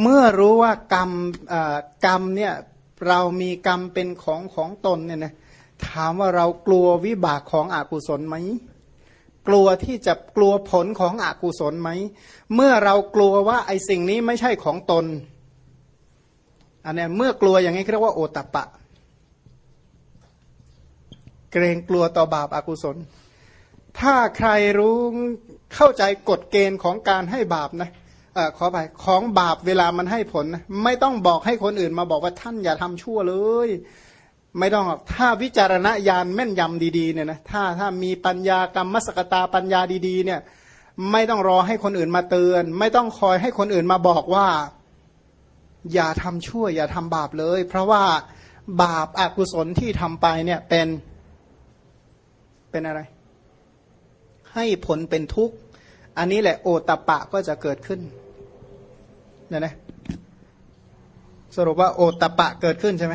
เมื่อรู้ว่ากรรมกรรมเนี่ยเรามีกรรมเป็นของของตนเนี่ยนะถามว่าเรากลัววิบากของอกุศลไหมกลัวที่จะกลัวผลของอกุศลไหมเมื่อเรากลัวว่าไอ้สิ่งนี้ไม่ใช่ของตนอันนี้เมื่อกลัวอย่างนี้เรียกว่าโอตปะ เกรงกลัวต่อบาปอากุศล ถ้าใครรู้เข้าใจกฎเกณฑ์ของการให้บาปนะ ขอไปของบาปเวลามันให้ผล ไม่ต้องบอกให้คนอื่นมาบอกว่าท่านอย่าทำชั่วเลย ไม่ต้องถ้าวิจารณญาณแม่นยำดีๆเนี่ยนะถ้าถ้ามีปัญญากรรมมสกตาปัญญาดีๆ เนี่ย ไม่ต้องรอให้คนอื่นมาเตือน ไม่ต้องคอยให้คนอื่นมาบอกว่า อย่าทำชั่ว อย่าทำบาปเลย เพราะว่าบาปอากุศลที่ทำไปเนี่ยเป็นเป็นอะไร ให้ผลเป็นทุกข์ อันนี้แหละโอตปะก็จะเกิดขึ้นเนี่ยนะสรุปว่าโอตปะเกิดขึ้นใช่ไหม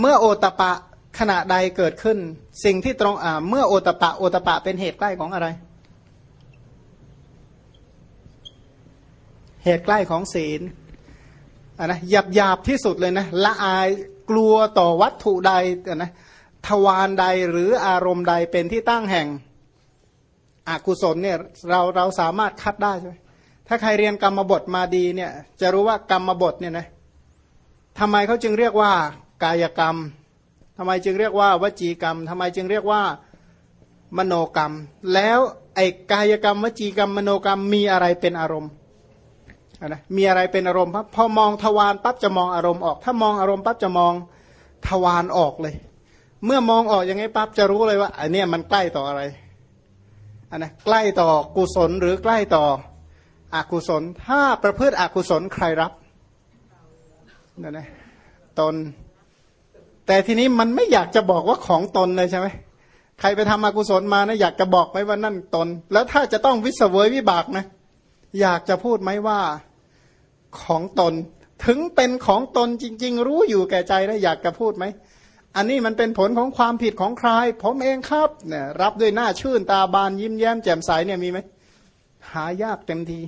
เมื่อโอตปะขณะใดเกิดขึ้น สิ่งที่ตรงอ่าเมื่อโอตปะโอตปะเป็นเหตุใกล้ของอะไร เหตุใกล้ของศีลอะนะหยาบหยาบที่สุดเลยนะละอายกลัวต่อวัตถุใดอ่านะทวารใดหรืออารมณ์ใดเป็นที่ตั้งแห่ง อกุศลเนี่ยเราเราสามารถคัดได้ใช่ไหมถ้าใครเรียนกรรมบทมาดีเนี่ย จะรู้ว่ากรรมบทเนี่ยนะทำไมเขาจึงเรียกว่ากายกรรมทำไมจึงเรียกว่าวจีกรรมทำไมจึงเรียกว่ามโนกรรม แล้วไอ้กายกรรม วจีกรรมมโนกรรมมีอะไรเป็นอารมณ์นะมีอะไรเป็นอารมณ์พอมองทวารปั๊บจะมองอารมณ์ออก ถ้ามองอารมณ์ปั๊บจะมองทวารออกเลย เมื่อมองออกอย่างไงปั๊บจะรู้เลยว่าอันนี้มันใกล้ต่ออะไร อันนะใกล้ต่อกุศลหรือใกล้ต่ออกุศล ถ้าประพฤติอกุศลใครรับนั่นนะตน แต่ทีนี้มันไม่อยากจะบอกว่าของตนเลยใช่ไหมใครไปทำอกุศลมานะอยากจะบอกไหมว่านั่นตน แล้วถ้าจะต้องวิสเวยวิบากนะ อยากจะพูดไหมว่าของตน ถึงเป็นของตนจริง ๆ รู้อยู่แก่ใจแล้วอยากจะพูดไหม อันนี้มันเป็นผลของความผิดของใคร ผมเองครับเนี่ยรับด้วยหน้าชื่นตาบานยิ้มแย้มแจ่มใสเนี่ยมีไหมหายากเต็มที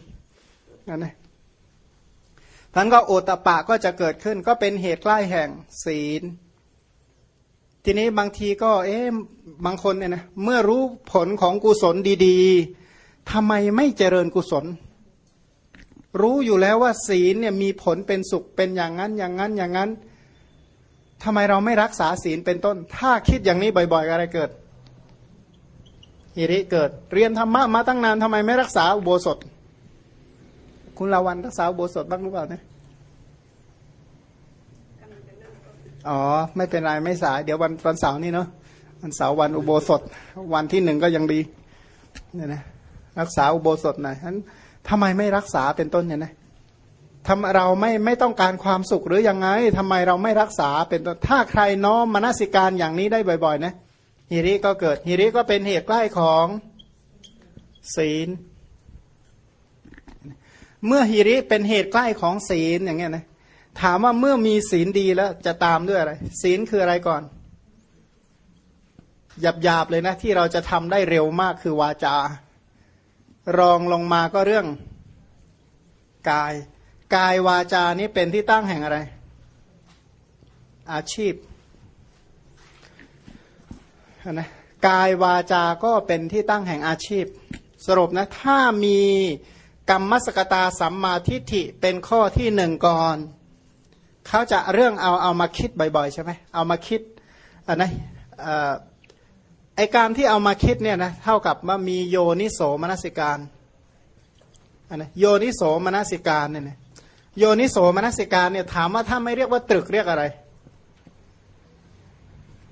นั่นนะท่านก็โอตปะก็จะเกิดขึ้น ก็เป็นเหตุใกล้แห่งศีล ทีนี้บางทีก็ เอ๊ะบางคนเนี่ยนะเมื่อรู้ผลของกุศลดีๆทำไมไม่เจริญกุศล รู้อยู่แล้วว่าศีลเนี่ยมีผลเป็นสุขเป็นอย่างนั้นอย่างนั้นอย่างนั้น ทำไมเราไม่รักษาศีลเป็นต้น ถ้าคิดอย่างนี้บ่อย ๆ อะไรเกิดฮิริเกิด เรียนธรรมะมาตั้งนานทำไมไม่รักษาอุโบสถ คุณลาวันรักษาอุโบสถบ้างหรือเปล่าเนี่ยอ๋อ ไม่เป็นไรไม่สาย เดี๋ยววันวันเสาร์นี่เนาะวันเสาร์วันอุโบสถ วันที่หนึ่งก็ยังดีเนี่ยนะรักษาอุโบสถหน่อยฉะนั้นทำไมไม่รักษาเป็นต้นเนี่ยนะ ทำเราไม่ไม่ต้องการความสุขหรือยังไงทำไมเราไม่รักษาเป็นต้นถ้าใครน้อมมนสิการอย่างนี้ได้บ่อยๆนะฮิริก็เกิดฮิริก็เป็นเหตุใกล้ของศีล เมื่อฮิริเป็นเหตุใกล้ของศีลอย่างเงี้ยนะถามว่าเมื่อมีศีลดีแล้วจะตามด้วยอะไร ศีลคืออะไรก่อน หยาบๆเลยนะที่เราจะทำได้เร็วมากคือวาจา รองลงมาก็เรื่องกาย กายวาจานี้เป็นที่ตั้งแห่งอะไร อาชีพนะกายวาจาก็เป็นที่ตั้งแห่งอาชีพ สรุปนะถ้ามีกรรมมสกตาสัมมาทิฏฐิเป็นข้อที่หนึ่งก่อนเขาจะเรื่องเอาเอามาคิดบ่อยๆใช่ไหมเอามาคิดอันนะไอการที่เอามาคิดเนี่ยนะเท่ากับว่ามีโยนิโสมนสิการอันนะโยนิโสมนสิการเนี่ยนะ โยนิโสมนสิการเนี่ยถามว่าถ้าไม่เรียกว่าตรึกเรียกอะไร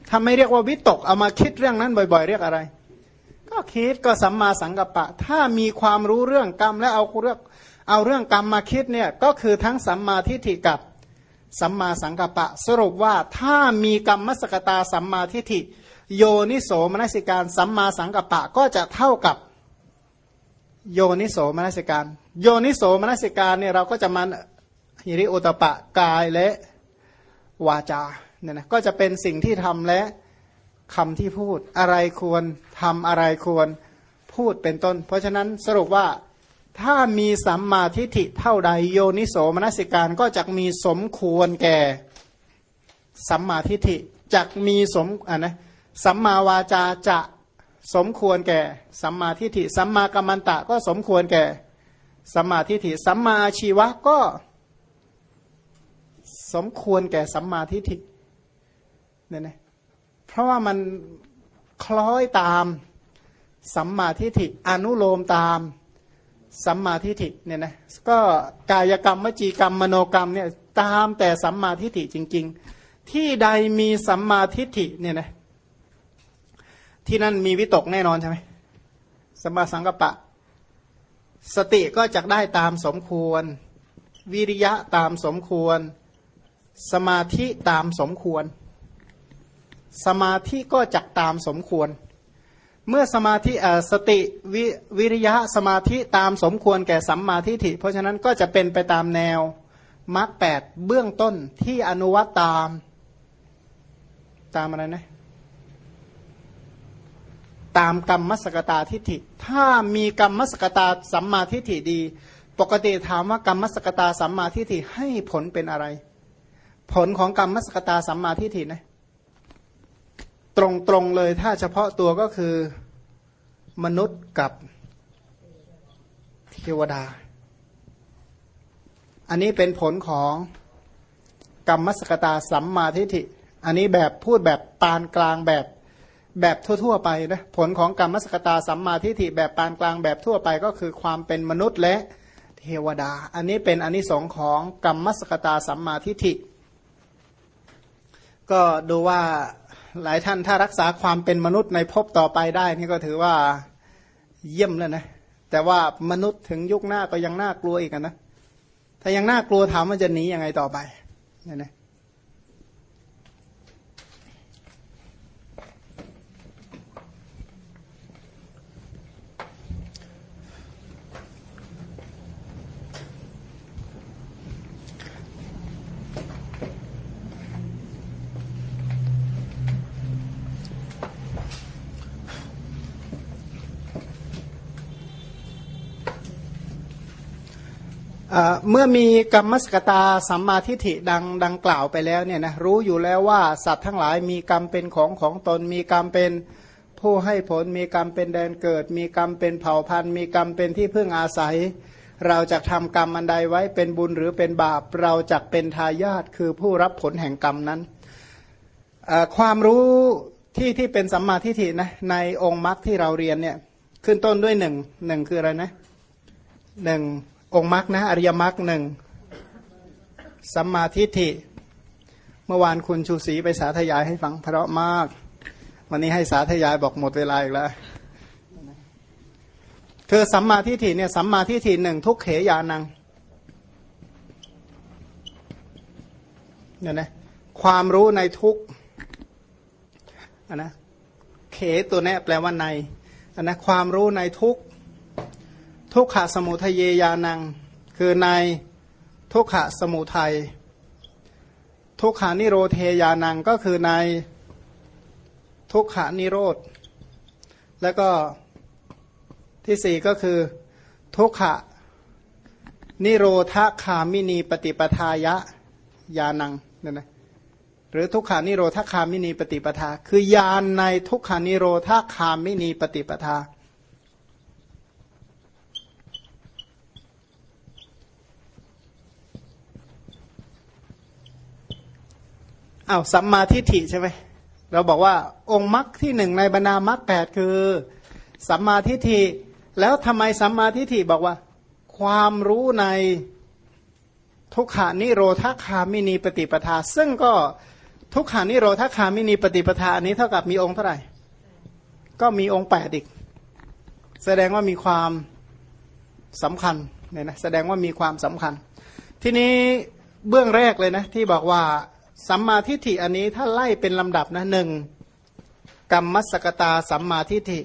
ถ้าไม่เรียกว่าวิตกเอามาคิดเรื่องนั้นบ่อย ๆ เรียกอะไร ก็คิดก็สัมมาสังกัปปะ ถ้ามีความรู้เรื่องกรรมและเอาเรื่องเอาเรื่องกรรมมาคิดเนี่ยก็คือทั้งสัมมาทิฏฐิกับสัมมาสังกัปปะ สรุปว่าถ้ามีกรรมมสกตาสัมมาทิฏฐิ โยนิโสมนสิการสัมมาสังกัปปะก็จะเท่ากับ โยนิโสมนสิการ โยนิโสมนสิการเนี่ยเราก็จะมาฮิริโอตปะกายและวาจาเนี่ยนะก็จะเป็นสิ่งที่ทำและคำที่พูดอะไรควรทำอะไรควรพูดเป็นต้น เพราะฉะนั้นสรุปว่าถ้ามีสัมมาทิฏฐิเท่าใดโยนิโสมนสิการก็จะมีสมควรแก่สัมมาทิฏฐิจะมีสมอ่านะสัมมาวาจาจะ สมควรแก่ สัมมาทิฏฐิสัมมากัมมันตะก็สมควรแก่ สัมมาทิฏฐิสัมมาอาชีวะก็ สมควรแก่สัมมาทิฏฐิเนี่ยนะเพราะว่ามันคล้อยตามสัมมาทิฏฐิอนุโลมตามสัมมาทิฏฐิเนี่ยนะก็กายกรรมวจีกรรมมโนกรรมเนี่ยตามแต่สัมมาทิฏฐิจริง ๆ ที่ใดมีสัมมาทิฏฐิเนี่ยนะ ที่นั่นมีวิตกแน่นอนใช่ไหมสมาสังกปะ สติก็จะได้ตามสมควร วิริยะตามสมควร สมาธิตามสมควร สมาธิก็จักตามสมควร เมื่อสมาธิสติววิริยะสมาธิตามสมควรแก่สัมมาทิฏฐิเพราะฉะนั้นก็จะเป็นไปตามแนวมรรคแปดเบื้องต้นที่อนุวัตตาม ตามอะไรนะ ตามกรรมมสกตาทิฏฐิ ถ้ามีกรรมมสกตาสัมมาทิฏฐิดี ปกติถามว่ากรรมมสกตาสัมมาทิฏฐิให้ผลเป็นอะไร ผลของกรรมมสกตาสัมมาทิฏฐินะตรงตรงเลยถ้าเฉพาะตัวก็คือมนุษย์กับเทวดา อันนี้เป็นผลของกรรมมสกตาสัมมาทิฏฐิ อันนี้แบบพูดแบบปานกลางแบบ แบบทั่วๆไปนะผลของกรรมสกตาสัมมาทิฏฐิแบบปานกลางแบบทั่วไปก็คือความเป็นมนุษย์และเทวดา อันนี้เป็นอนนิสงค์ของกรรมสกตาสัมมาทิฏฐิ ก็ดูว่าหลายท่านถ้ารักษาความเป็นมนุษย์ในภพต่อไปได้ นี่ก็ถือว่าเยี่ยมแล้วนะแต่ว่ามนุษย์ถึงยุคหน้าก็ยังน่ากลัวอีกนะถ้ายังน่ากลัวถามมันจะหนียังไงต่อไปเนี่ยนะ เมื่อมีกรรมสกตาสัมมาทิฏฐิดังดังกล่าวไปแล้วเนี่ยนะรู้อยู่แล้วว่าสัตว์ทั้งหลายมีกรรมเป็นของของตน มีกรรมเป็นผู้ให้ผล มีกรรมเป็นแดนเกิด มีกรรมเป็นเผ่าพันธุ์ มีกรรมเป็นที่พึ่งอาศัย เราจะทำกรรมอันใดไว้เป็นบุญหรือเป็นบาป เราจะเป็นทายาทคือผู้รับผลแห่งกรรมนั้น ความรู้ที่ที่เป็นสัมมาทิฏฐินะในองค์มรรคที่เราเรียนเนี่ยขึ้นต้นด้วยหนึ่งหนึ่งคืออะไรนะหนึ่ง องค์มรรคนะอริยมรรคหนึ่งสัมมาทิฏฐิ เมื่อวานคุณชูศรีไปสาธยายให้ฟังเพราะมาก วันนี้ให้สาธยายบอกหมดเวลาอีกแล้วคือสัมมาทิฏฐิเนี่ยสัมมาทิฏฐิหนึ่งทุกเขยานังเนี่ยนะความรู้ในทุกอันนะเขตัวนี้แปลว่าในอันนะความรู้ในทุก ทุกขะสมุทเยยานัง คือในทุกขะสมุทัยทุกขานิโรเทยานังก็คือในทุกขานิโรธ แล้วก็ที่สี่ก็คือ ทุกขะนิโรธคามินีปฏิปทายะยานังเนี่ยนะหรือทุกขานิโรธคามินีปฏิปทา คือยานในทุกขานิโรธคามินีปฏิปทา อา้าวสัมมาทิฏฐิใช่ไหมเราบอกว่าองค์มรรคที่หนึ่งในบรรดามรรคแปดคือสัมมาทิฏฐิแล้วทำไมสัมมาทิฏฐิบอกว่า ความรู้ในทุกขานิโรธคามินีปฏิปทา ซึ่งก็ทุกขานิโรธคามินีปฏิปทาอันนี้เท่ากับมีองค์เท่าไหร่ ก็มีองค์แปดอีก แสดงว่ามีความสำคัญเนี่ยนะแสดงว่ามีความสำคัญ ทีนี้เบื้องแรกเลยนะที่บอกว่า สัมมาทิฏฐิอันนี้ถ้าไล่เป็นลำดับนะหนึ่งกรรมมัสกตาสัมมาทิฏฐิ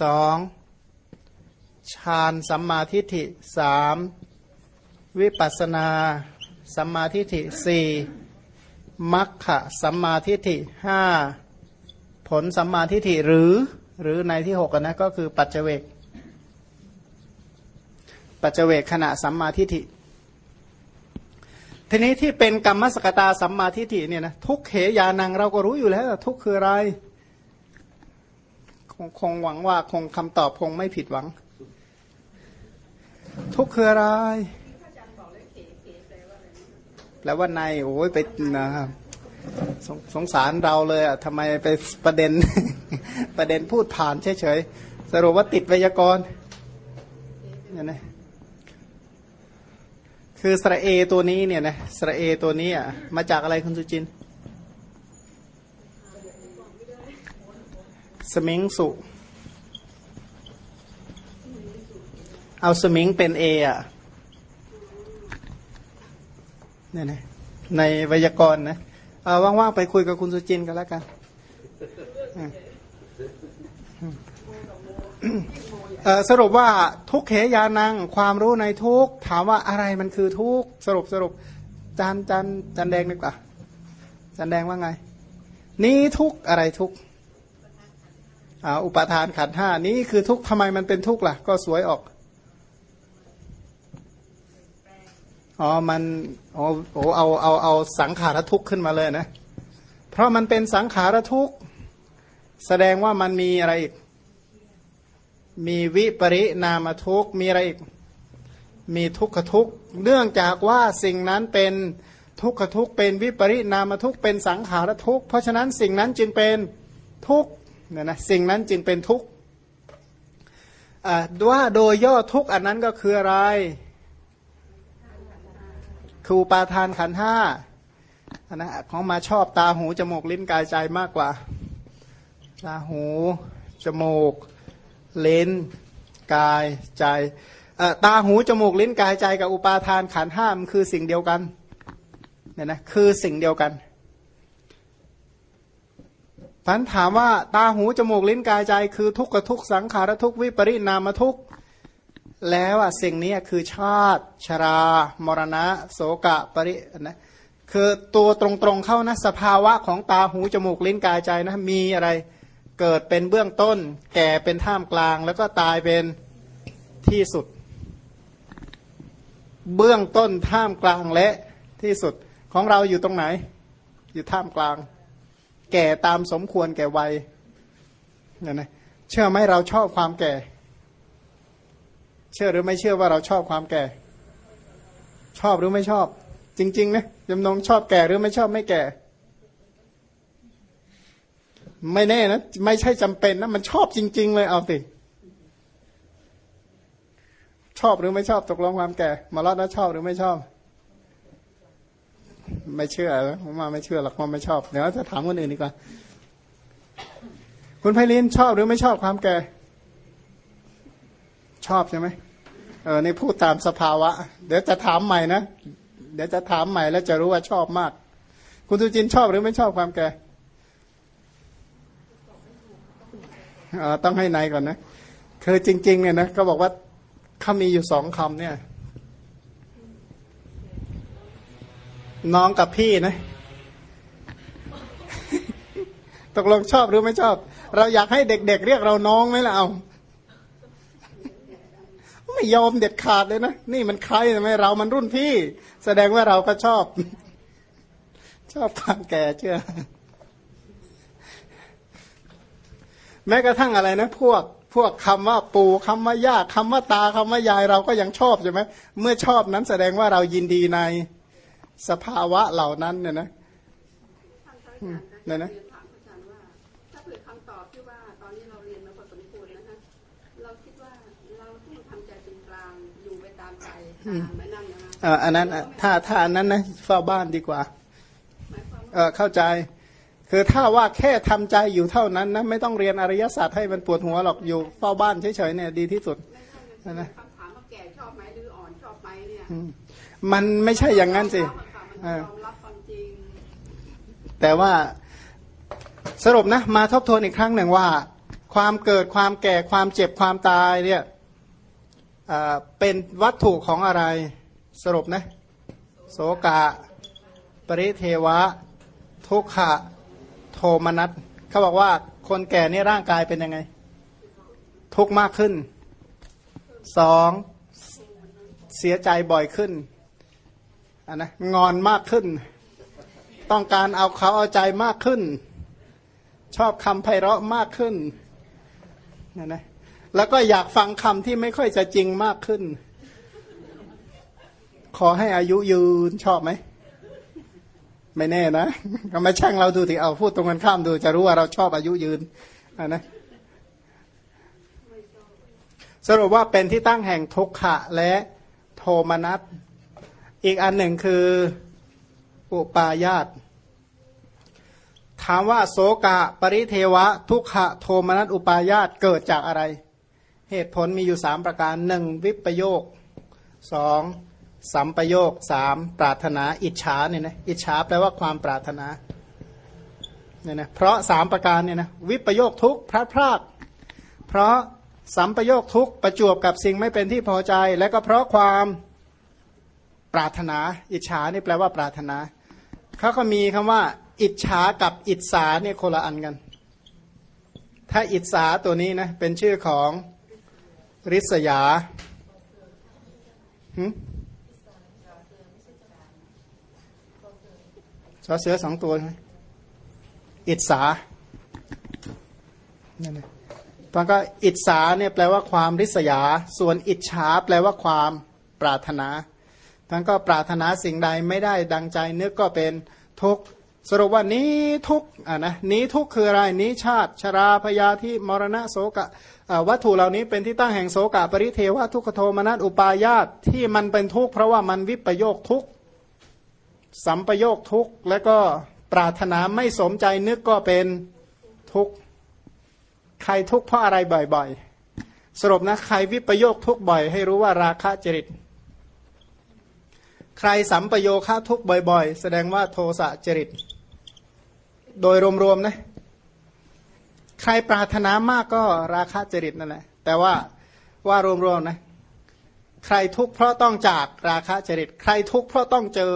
สองฌานสัมมาทิฏฐิสามวิปัสนาสัมมาทิฏฐิสี่มัคคะสัมมาทิฏฐิห้าผลสัมมาทิฏฐิหรือหรือในที่หกนะก็คือปัจเจเวกปัจเจเวกขณะสัมมาทิฏฐิ ทีนี้ที่เป็นกรรมสกตาสัมมาทิฏฐิเนี่ยนะทุกเหยานังเราก็รู้อยู่แล้วทุกคืออะไร คงคงหวังว่าคงคำตอบคงไม่ผิดหวัง ทุกคืออะไรแล้วว่าในโอ้ยไปนะครับสงสงสารเราเลยอะทำไมไปประเด็น ประเด็นพูดผ่านเฉยๆสรุปว่าติดไวยากรณ์เนี่ยนะ คือสระเอตัวนี้เนี่ยนะสระเอตัวนี้อะมาจากอะไรคุณสุจิน สมิงสุ เอาสมิงเป็นเออะเนี่ยนะในไวยากรณ์นะเอาว่างๆไปคุยกับคุณสุจินกันแล้วกัน สรุปว่าทุกเขยานังความรู้ในทุกถามว่าอะไรมันคือทุกสรุปสรุปจานจานจานแดงดีกว่าจานแดงว่าไง นี้ทุกอะไรทุกอุปทานขันห้านี้คือทุกทำไมมันเป็นทุกล่ะ ก็สวยออกอ๋อมันโอ้โหเอาเอาเอาสังขารทุกข์ขึ้นมาเลยนะ เพราะมันเป็นสังขารทุกข์ แสดงว่ามันมีอะไรอีก มีวิปริณามทุกมีอะไรอีก มีทุกขทุกเนื่องจากว่าสิ่งนั้นเป็นทุกขทุกเป็นวิปริณามทุกเป็นสังขารทุกเพราะฉะนั้นสิ่งนั้นจึงเป็นทุกเนี่ยนะสิ่งนั้นจึงเป็นทุกว่าโดยย่อทุกอันนั้นก็คืออะไร คือปาทานขันห้าอันนะของมาชอบตาหูจมูกลิ้นกายใจมากกว่า ตาหู จมูก ลิ้นกายใจตาหูจมูกลิ้นกายใจกับอุปาทานขันห้ามคือสิ่งเดียวกันเนี่ยนะคือสิ่งเดียวกันพันถามว่าตาหูจมูกลิ้นกายใจ คือทุกข์กับทุกสังขารทุกวิปริณามทุกแล้วอะสิ่งนี้คือชาติ ชรา มรณะ โสกะปรินะคือตัวตรงๆเข้านะสภาวะของตาหูจมูกลิ้นกายใจนะมีอะไร เกิดเป็นเบื้องต้น แก่เป็นท่ามกลาง แล้วก็ตายเป็นที่สุด เบื้องต้นท่ามกลางและที่สุดของเราอยู่ตรงไหน อยู่ท่ามกลาง แก่ตามสมควรแก่วัยเนี่ยนะเชื่อไหมเราชอบความแก่ เชื่อหรือไม่เชื่อว่าเราชอบความแก่ ชอบหรือไม่ชอบ จริงๆนะจำนงชอบแก่หรือไม่ชอบไม่แก่ ไม่แน่นะ ไม่ใช่จำเป็นนะ มันชอบจริง ๆ เลยเอาสิชอบหรือไม่ชอบตกลงความแก่มาลอดนะชอบหรือไม่ชอบ ไม่เชื่อผมมาไม่เชื่อหรอกว่าไม่ชอบเดี๋ยวจะถามคนอื่นดีกว่า คุณไพลินชอบหรือไม่ชอบความแก่ ชอบใช่ไหมเออในพูดตามสภาวะ เดี๋ยวจะถามใหม่นะเดี๋ยวจะถามใหม่แล้วจะรู้ว่าชอบมาก คุณตุจินชอบหรือไม่ชอบความแก่เออ ต้องให้ในก่อนนะคือจริง ๆ เนี่ยนะก็บอกว่าเขามีอยู่สองคำเนี่ย น้องกับพี่นะ ตกลงชอบหรือไม่ชอบ เราอยากให้เด็ก ๆเเรียกเราน้องไหมล่ะเอาไม่ยอมเด็ดขาดเลยนะ นี่มันใครทำไมเรามันรุ่นพี่ แสดงว่าเราก็ชอบ ชอบความแก่เชื่อ แม้กระทั่งอะไรนะ พวกพวกคำว่าปู่คำว่าย่าคำว่าตาคำว่ายายเราก็ยังชอบใช่ไหมเมื่อชอบนั้นแสดงว่าเรายินดีในสภาวะเหล่านั้นเนี่ยนะเนี่ยนะอันนั้นถ้าถ้าอันนั้นนะเฝ้าบ้านดีกว่า เออเข้าใจ คือถ้าว่าแค่ทำใจอยู่เท่านั้นนะไม่ต้องเรียนอริยศาสตร์ให้มันปวดหัวหรอกอยู่เฝ้าบ้านเฉยๆเนี่ยดีที่สุดนะคำถามว่าแก่ชอบไหมหรืออ่อนชอบไหมเนี่ยมันไม่ใช่อย่างนั้นสิแต่ว่าสรุปนะ มาทบทวนอีกครั้งหนึ่งว่า ความเกิดความแก่ความเจ็บความตายเนี่ยเป็นวัตถุของอะไร สรุปนะ โสกะ ปริเทวะ ทุกขะโทมนัสเขาบอกว่าคนแก่นี่ร่างกายเป็นยังไง ทุกมากขึ้นสองเสียใจบ่อยขึ้นอันนะงอนมากขึ้น ต้องการเอาเขาเอาใจมากขึ้น ชอบคำไพเราะมากขึ้นนะนะแล้วก็อยากฟังคำที่ไม่ค่อยจะจริงมากขึ้น ขอให้อายุยืนชอบไหม ไม่แน่นะก็มาแช่งเราดูที่เอาพูดตรงกันข้ามดู จะรู้ว่าเราชอบอายุยืนอะนะสรุปว่าเป็นที่ตั้งแห่งทุกขะและโทมนัสอีกอันหนึ่งคืออุปาญาตถามว่าโสกะปริเทวะ ทุกขะโทมนัสอุปาญาตเกิดจากอะไร เหตุผลมีอยู่สามประการหนึ่งวิปโยคสอง สัมปโยคสามปรารถนาอิจฉาเนี่ยนะอิจฉาแปลว่าความปรารถนาเนี่ยนะเพราะสามประการเนี่ยนะวิปโยคทุกพลาดพลาดเพราะสัมปโยคทุกประจวบกับสิ่งไม่เป็นที่พอใจ และก็เพราะความปรารถนา อิจฉานี่แปลว่าปรารถนาเขาก็มีคำว่า อิจฉากับอิจสาเนี่ยคนละอันกัน ถ้าอิจสาตัวนี้นะเป็นชื่อของริษยา สอเสือสองตัวใช่ไหมอิจสานี่นมันก็อิจสาเนี่ยแปลว่าความริษยา ส่วนอิจฉาแปลว่าความปรารถนาท่านก็ปรารถนาสิ่งใดไม่ได้ดังใจนึกก็เป็นทุกข์สรุปว่านี้ทุกอะนะนี้ทุกคืออะไรนี้ชาติชราพยาธิมรณะโสกะวัตถุเหล่านี้เป็นที่ตั้งแห่งโสกะปริเทวะทุกขโทมนัสอุปายาตที่มันเป็นทุกข์เพราะว่ามันวิปโยคทุกข์ สัมปโยคทุกข์ และก็ปรารถนาไม่สมใจนึกก็เป็นทุกข์ ใครทุกข์เพราะอะไรบ่อยๆ สรุปนะใครวิปโยคทุกข์บ่อย ให้รู้ว่าราคะจริต ใครสัมปโยคะทุกข์บ่อย ๆ แสดงว่าโทสะจริต โดยรวมๆนะใครปรารถนามากก็ราคะจริตนั่นแหละแต่ว่าว่ารวมๆนะ ใครทุกข์เพราะต้องจากราคะจริต ใครทุกข์เพราะต้องเจอ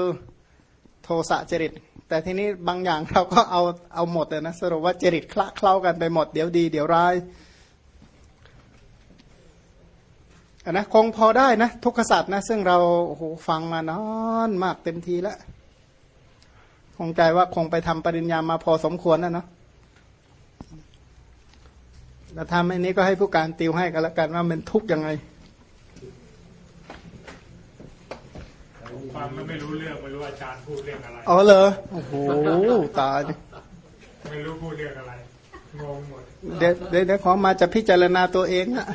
โทสะจริต แต่ทีนี้บางอย่างเราก็เอาเอาหมดเลยนะสรุปว่าจริตคละเคล้ากันไปหมดเดี๋ยวดี เดี๋ยวร้ายนนะคงพอได้นะ ทุกขสัตว์นะ ซึ่งเราโอ้โหฟังมานอนมากเต็มทีแล้วคงใจว่าคงไปทำปริญญามาพอสมควรแล้วเนาะแล้วทำอันนี้ก็ให้ผู้การติวให้กันละกันว่ามันทุกข์ยังไง ฟังไม่รู้เรื่องไม่รู้อาจารย์พูดเรื่องอะไรอ๋อเหรอโอ้โหตายไม่รู้พูดเรื่องอะไรงงหมดเดี๋ยวเดี๋ยวขอมาจะพิจารณาตัวเองอะ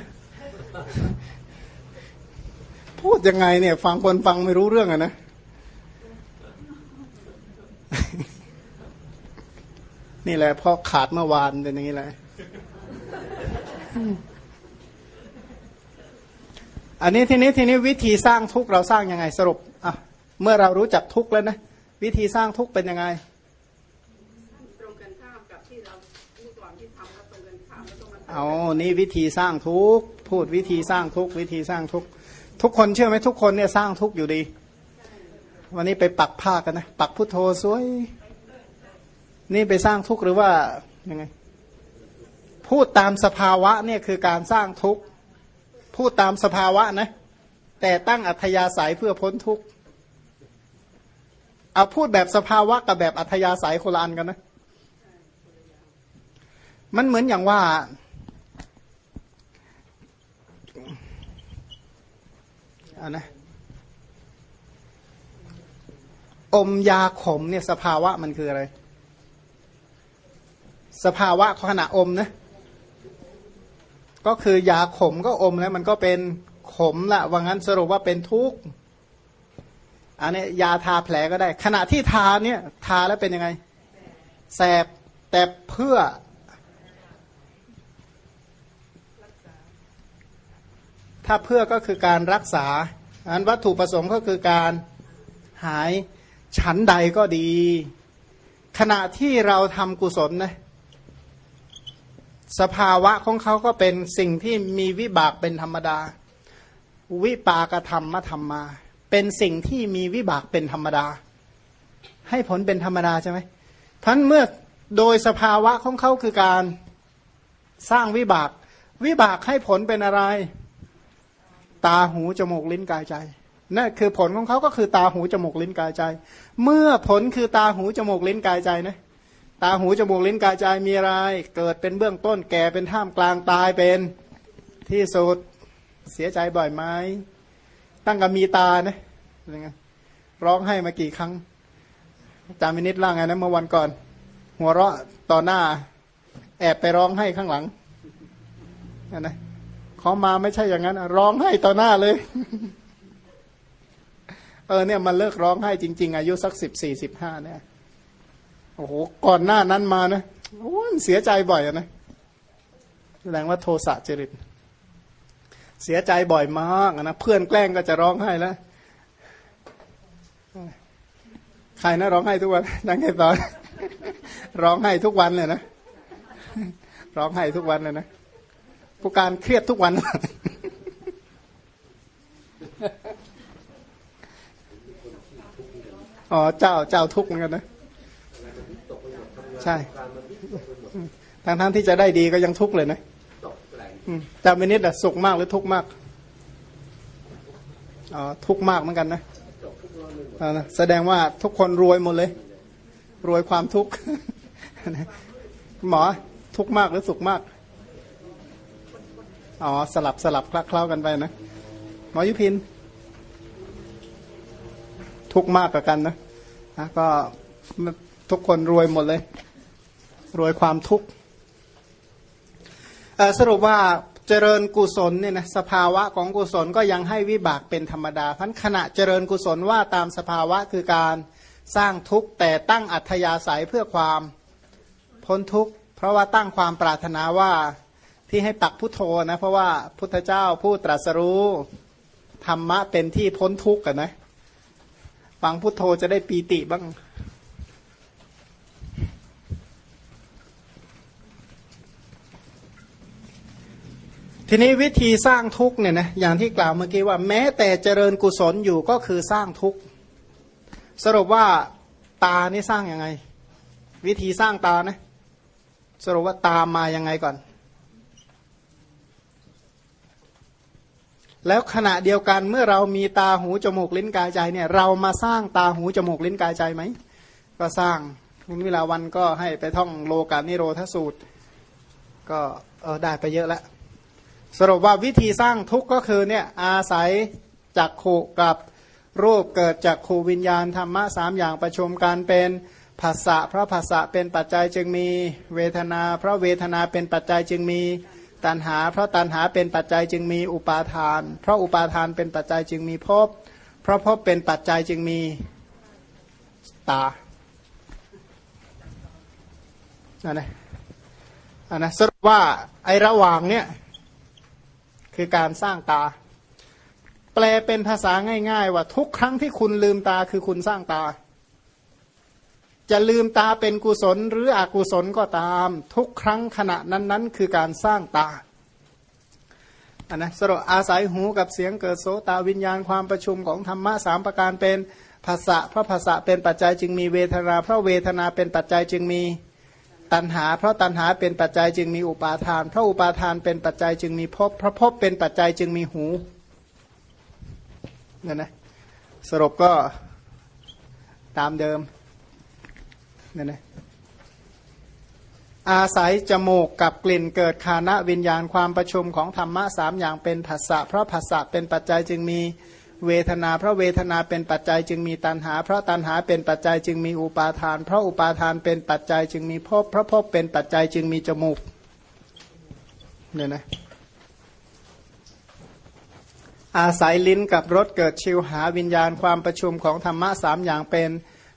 พูดยังไงเนี่ย ฟังคนฟังไม่รู้เรื่องอะนะนี่แหละพอขาดเมื่อวานเป็นอย่างนี้แหละอันนี้ทีนี้ทีนี้วิธีสร้างทุกเราสร้างยังไงสรุปอะ เมื่อเรารู้จักทุกแล้วนะ วิธีสร้างทุกเป็นยังไงตรงกันข้ามกับที่เราเมื่อก่อนที่ทำก็ตรงกันข้ามแล้วตรงกันเอานี่วิธีสร้างทุกพูดวิธีสร้างทุกวิธีสร้างทุกทุกคนเชื่อไหมทุกคนเนี่ยสร้างทุกอยู่ดี วันนี้ไปปักผ้ากันนะปักพุทโธสวย นี่ไปสร้างทุกหรือว่ายังไง พูดตามสภาวะเนี่ยคือการสร้างทุกข์พูดตามสภาวะนะ แต่ตั้งอัธยาศัยเพื่อพ้นทุกข์ เอาพูดแบบสภาวะกับแบบอัธยาศัยโคลานกันนะ มันเหมือนอย่างว่า อันนะ อมยาขมเนี่ยสภาวะมันคืออะไร สภาวะขณะอมนะ ก็คือยาขมก็อมแล้ว มันก็เป็นขมละว่างั้นสรุปว่าเป็นทุกข์ อันนี้ยาทาแผลก็ได้ ขณะที่ทาเนี่ยทาแล้วเป็นยังไง แสบแต่เพื่อถ้าเพื่อก็คือการรักษาอันวัตถุประสงค์ก็คือการหายฉันใดก็ดี ขณะที่เราทำกุศลนะสภาวะของเขาก็เป็นสิ่งที่มีวิบากเป็นธรรมดา วิปากธรรมธรรมมา เป็นสิ่งที่มีวิบากเป็นธรรมดา ให้ผลเป็นธรรมดาใช่ไหมท่านเมื่อโดยสภาวะของเขาคือการสร้างวิบาก วิบากให้ผลเป็นอะไร ตาหูจมูกลิ้นกายใจนั่นคือผลของเขาก็คือตาหูจมูกลิ้นกายใจ เมื่อผลคือตาหูจมูกลิ้นกายใจนะตาหูจมูกลิ้นกายใจมีอะไร เกิดเป็นเบื้องต้นแก่เป็นท่ามกลางตายเป็นที่สุดเสียใจบ่อยไหม ตั้งกับมีตานะยังไงร้องให้มากี่ครั้งจามินิดล่างไงนะเมื่อวันก่อน หัวเราะต่อหน้า แอบไปร้องให้ข้างหลังนะขามาไม่ใช่อย่างนั้น ร้องให้ต่อหน้าเลยเออเนี่ยมันเลิกร้องให้จริง ๆ อายุสักสิบสี่สิบห้าเนี่ยโอ้โหก่อนหน้านั้นมานะโอ้เสียใจบ่อยนะแสดงว่าโทสะจริต เสียใจบ่อยมากนะเพื่อนแกล้งก็จะร้องไห้แล้วใครนะร้องไห้ทุกวันดังไงตอนร้องไห้ทุกวันเลยนะร้องไห้ทุกวันเลยนะผู้การเครียดทุกวัน อ๋อเจ้าเจ้าทุกเหมือนกันนะ ใช่ทางทั้งที่จะได้ดีก็ยังทุกเลยนะ จำไม่นิดอะสุขมากหรือทุกข์มากอ๋อทุกข์มากเหมือนกันนะแสดงว่าทุกคนรวยหมดเลย รวยความทุกข์หมอทุกข์มากหรือสุขมากอ๋อสลับสลับคลักเคล้ากันไปนะหมอยุพิน ทุกมากกว่ากันนะนะก็ทุกคนรวยหมดเลย รวยความทุกข์ สรุปว่าเจริญกุศลเนี่ยนะสภาวะของกุศลก็ยังให้วิบากเป็นธรรมดาพันขณะเจริญกุศลว่าตามสภาวะคือการสร้างทุกข์แต่ตั้งอัธยาศัยเพื่อความพ้นทุกข์เพราะว่าตั้งความปรารถนาว่าที่ให้ปักพุทโธนะเพราะว่าพุทธเจ้าผู้ตรัสรู้ธรรมะเป็นที่พ้นทุกข์กันนะฟังพุทโธจะได้ปีติบ้าง ทีนี้วิธีสร้างทุกเนี่ยนะอย่างที่กล่าวเมื่อกี้ว่าแม้แต่เจริญกุศลอยู่ก็คือสร้างทุกสรุปว่าตานี่สร้างยังไง วิธีสร้างตานะสรุปว่าตามมายังไงก่อน แล้วขณะเดียวกันเมื่อเรามีตาหูจมูกลิ้นกายใจเนี่ย เรามาสร้างตาหูจมูกลิ้นกายใจไหมก็สร้างคุณวิลาวันก็ให้ไปท่องโลกานิโรธสูตร ก็เออได้ไปเยอะแล้ว สรุปว่าวิธีสร้างทุกข์ก็คือเนี่ยอาศัยจักขุกับรูปเกิดจากขูวิญญาณธรรมะสามอย่างประชุมกันเป็นภาษะเพราะภาษะเป็นปัจจัยจึงมีเวทนา เพราะเวทนาเป็นปัจจัยจึงมีตันหา เพราะตันหาเป็นปัจจัยจึงมีอุปาทาน เพราะอุปาทานเป็นปัจจัยจึงมีภพเพราะภพเป็นปัจจัยจึงมีตาอันนะอันนะสรุปว่าไอระหว่างเนี่ย คือการสร้างตา แปลเป็นภาษาง่าย ๆ ว่าทุกครั้งที่คุณลืมตาคือคุณสร้างตา จะลืมตาเป็นกุศลหรืออกุศลก็ตาม ทุกครั้งขณะนั้นๆ คือการสร้างตาอันนะสรุปอาศัยหูกับเสียงเกิดโสตาวิญญาณความประชุมของธรรมะสามประการเป็นภาษะเพราะภาษะเป็นปัจจัยจึงมีเวทนา เพราะเวทนาเป็นปัจจัยจึงมี ตัณหา เพราะตัณหาเป็นปัจจัยจึงมีอุปาทาน เพราะอุปาทานเป็นปัจจัยจึงมีภพเพราะภพเป็นปัจจัยจึงมีหูเนี่ยนะสรุปก็ตามเดิมเนี่ยนะอาศัยจมูกกับกลิ่นเกิดคานะวิญญาณความประชุมของธรรมะสามอย่างเป็นภาษะเพราะภาษะเป็นปัจจัยจึงมี เวทนาเพราะเวทนาเป็นปัจจัยจึงมีตัณหา เพราะตัณหาเป็นปัจจัยจึงมีอุปาทาน เพราะอุปาทานเป็นปัจจัยจึงมีภพเพราะภพเป็นปัจจัยจึงมีจมูกเนี่ยนะอาศัยลิ้นกับรสเกิดชิวหาวิญญาณความประชุมของธรรมะสามอย่างเป็น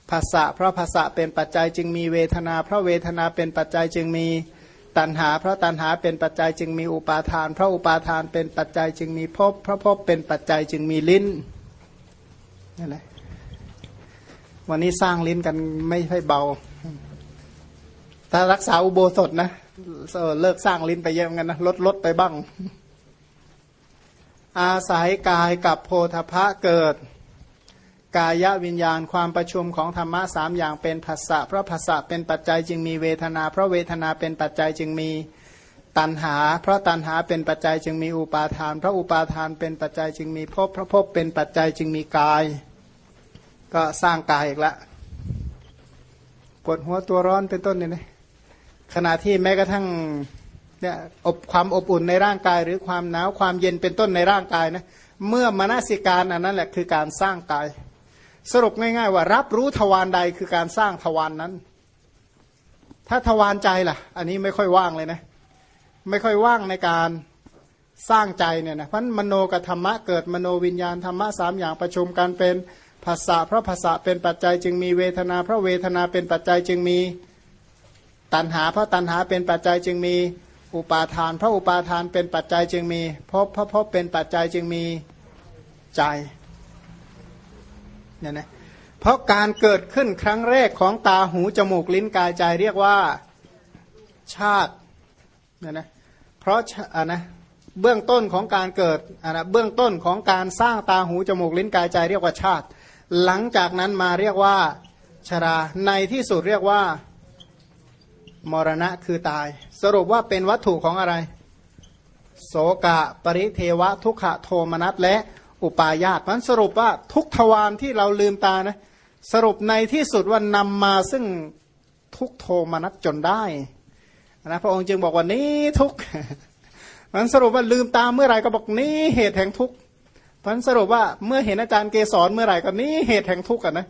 ภาษะเพราะภาษะเป็นปัจจัยจึงมีเวทนา เพราะเวทนาเป็นปัจจัยจึงมี ตัณหา เพราะตัณหาเป็นปัจจัยจึงมีอุปาทาน เพราะอุปาทานเป็นปัจจัยจึงมีภพเพราะภพเป็นปัจจัยจึงมีลิ้นนี่แหละวันนี้สร้างลิ้นกันไม่ใช่เบา ถ้ารักษาอุโบสถนะเลิกสร้างลิ้นไปเยอะกันนะลดลดไปบ้าง อาศัยกายกับโพธพะเกิด กายวิญญาณความประชุมของธรรมะสามอย่างเป็นภาษะเพราะภาษะเป็นปัจจัยจึงมีเวทนา เพราะเวทนาเป็นปัจจัยจึงมีตันหา เพราะตันหาเป็นปัจจัยจึงมีอุปาทาน เพราะอุปาทานเป็นปัจจัยจึงมีภพเพราะภพเป็นปัจจัยจึงมีกาย ก็สร้างกายอีกละปวดหัวตัวร้อนเป็นต้นเนี่ยนะขณะที่แม้กระทั่งเนี่ยอบความอบอุ่นในร่างกาย หรือความหนาวความเย็นเป็นต้นในร่างกายนะเมื่อมนสิการอันนั้นแหละคือการสร้างกาย สรุปง่าย ๆ ว่า รับรู้ทวารใดคือการสร้างทวารนนั้น ถ้าทวารใจล่ะ อันนี้ไม่ค่อยว่างเลยนะ ไม่ค่อยว่างในการสร้างใจเนี่ยนะเพราะมโนกับธรรมะเกิดมโนวิญญาณธรรมะสามอย่างประชุมกันเป็นภาษาเพราะภาษาเป็นปัจจัยจึงมีเวทนา เพราะเวทนาเป็นปัจจัยจึงมีตัณหา เพราะตัณหาเป็นปัจจัยจึงมีอุปาทาน เพราะอุปาทานเป็นปัจจัยจึงมีพราะเพราะพราะเป็นปัจจัยจึงมีใจ เนี่ยนะเพราะการเกิดขึ้นครั้งแรกของตาหูจมูกลิ้นกายใจเรียกว่าชาติเนี่ยนะเพราะอ่านะเบื้องต้นของการเกิดอ่านะเบื้องต้นของการสร้างตาหูจมูกลิ้นกายใจเรียกว่าชาติ หลังจากนั้นมาเรียกว่าชราในที่สุดเรียกว่ามรณะคือตาย สรุปว่าเป็นวัตถุของอะไร โสกะ ปริเทวะ ทุกขโทมนัสและ อุปาญาตมันสรุปว่าทุกทวารที่เราลืมตานะสรุปในที่สุดว่านำมาซึ่งทุกโทมนัสจนได้นะพระองค์จึงบอกว่านี้ทุกมันสรุปว่าลืมตาเมื่อไหร่ก็บอกนี้เหตุแห่งทุกมันสรุปว่าเมื่อเห็นอาจารย์เกสรเมื่อไหร่ก็นี้เหตุแห่งทุกข์กันนะ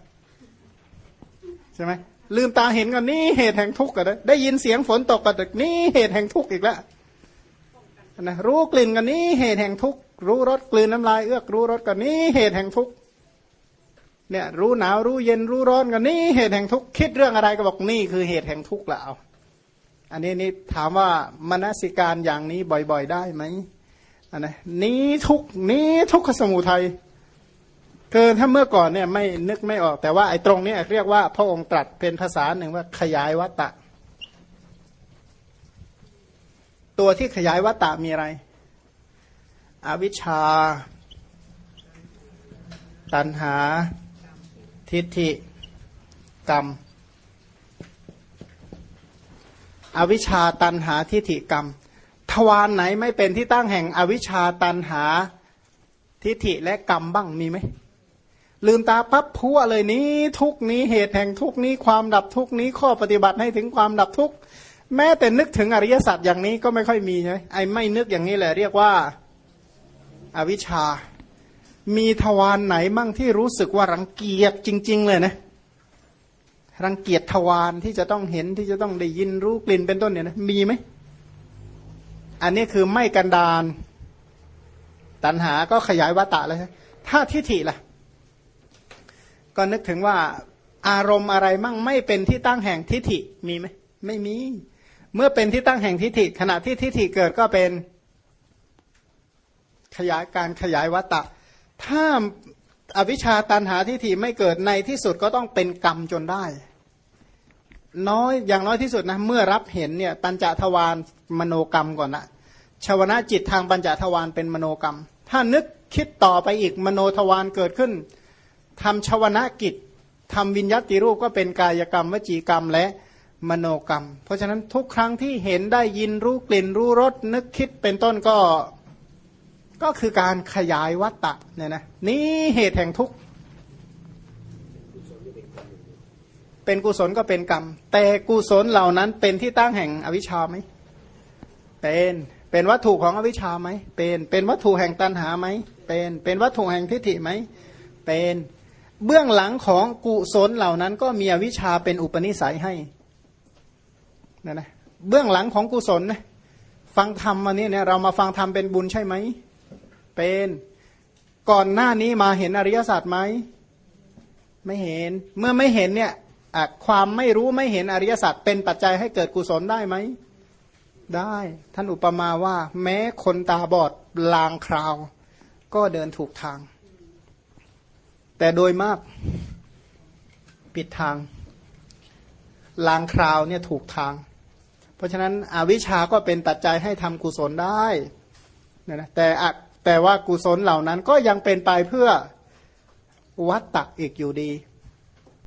ใช่ไหมลืมตาเห็นกันนี่เหตุแห่งทุกข์กันนะได้ยินเสียงฝนตกกันนี่เหตุแห่งทุกข์อีกแล้วนะรู้กลิ่นกันนี่เหตุแห่งทุกข์ รู้รสกลืนน้ำลายเอื้อกรู้รสกันนี่เหตุแห่งทุกข์เนี่ยรู้หนาวรู้เย็นรู้ร้อนกันนี่เหตุแห่งทุกข์คิดเรื่องอะไรก็บอกนี่คือเหตุแห่งทุกข์แล้วอันนี้นี่ถามว่ามนสิการอย่างนี้บ่อย ๆ ได้ไหมอันนะนี้ทุกนี้ทุกขสมุทัยคือถ้าเมื่อก่อนเนี่ยไม่นึกไม่ออก แต่ว่าไอ้ตรงนี้เรียกว่าพระองค์ตรัสเป็นภาษาหนึ่งว่าขยายวัตตะ ตัวที่ขยายวัตตะมีอะไร อวิชชา ตัณหา ทิฏฐิ กรรม อวิชชาตัณหาทิฏฐิกรรม ทวารไหนไม่เป็นที่ตั้งแห่งอวิชชาตัณหาทิฏฐิและกรรมบ้างมีไหมลืมตาปั๊บพัวเลยนี้ ทุกนี้เหตุแห่งทุกนี้ความดับทุกนี้ข้อปฏิบัติให้ถึงความดับทุกแม้แต่นึกถึงอริยสัจอย่างนี้ก็ไม่ค่อยมีใช่ไหมไอ้ไม่นึกอย่างนี้แหละเรียกว่า อวิชชา มีทวารไหนมั่งที่รู้สึกว่ารังเกียจจริง ๆ เลยนะ รังเกียจทวารที่จะต้องเห็นที่จะต้องได้ยินรู้กลิ่นเป็นต้นเนี่ยนะมีไหม อันนี้คือไม่กันดานตัณหาก็ขยายวัตตะเลยถ้าทิฏฐิล่ะ ก็นึกถึงว่าอารมณ์อะไรมั่งไม่เป็นที่ตั้งแห่งทิฏฐิมีไหมไม่มี เมื่อเป็นที่ตั้งแห่งทิฏฐิขณะที่ทิฏฐิเกิดก็เป็น ขยายการขยายวัตตะ ถ้าอวิชชาตันหาทิฏฐิไม่เกิดในที่สุดก็ต้องเป็นกรรมจนได้ น้อยอย่างน้อยที่สุดนะเมื่อรับเห็นเนี่ยปัญจทวารมโนกรรมก่อนนะชาวนะจิตทางปัญจทวารเป็นมโนกรรม ถ้านึกคิดต่อไปอีกมโนทวารเกิดขึ้นทำชาวนากิจทำวิญญาติรูปก็เป็นกายกรรมวจีกรรมและมโนกรรม เพราะฉะนั้นทุกครั้งที่เห็นได้ยินรู้กลิ่นรู้รสนึกคิดเป็นต้นก็ ก็คือการขยายวัตตะเนี่ยนะนี่เหตุแห่งทุกข์เป็นกุศลก็เป็นกรรม แต่กุศลเหล่านั้นเป็นที่ตั้งแห่งอวิชชาไหมเป็นเป็นวัตถุของอวิชชาไหมเป็นเป็นวัตถุแห่งตัณหาไหมเป็นเป็นวัตถุแห่งทิฏฐิไหมเป็นเบื้องหลังของกุศลเหล่านั้น ก็มีอวิชาเป็นอุปนิสัยให้นะนะเบื้องหลังของกุศลนะฟังธรรมวันนี้เนี่ยเรามาฟังธรรมเป็นบุญใช่ไหม เป็นก่อนหน้านี้มาเห็นอริยสัจไหมไม่เห็นเมื่อไม่เห็นเนี่ยความไม่รู้ไม่เห็นอริยสัจเป็นปัจจัยให้เกิดกุศลได้ไหมได้ ท่านอุปมาว่า แม้คนตาบอดลางคราว ก็เดินถูกทาง แต่โดยมากปิดทาง ลางคราวเนี่ยถูกทาง เพราะฉะนั้นอวิชาก็เป็นปัจจัยให้ทำกุศลได้นะแต่ แต่ว่ากุศลเหล่านั้นก็ยังเป็นไปเพื่อวัตตะอีกอยู่ดี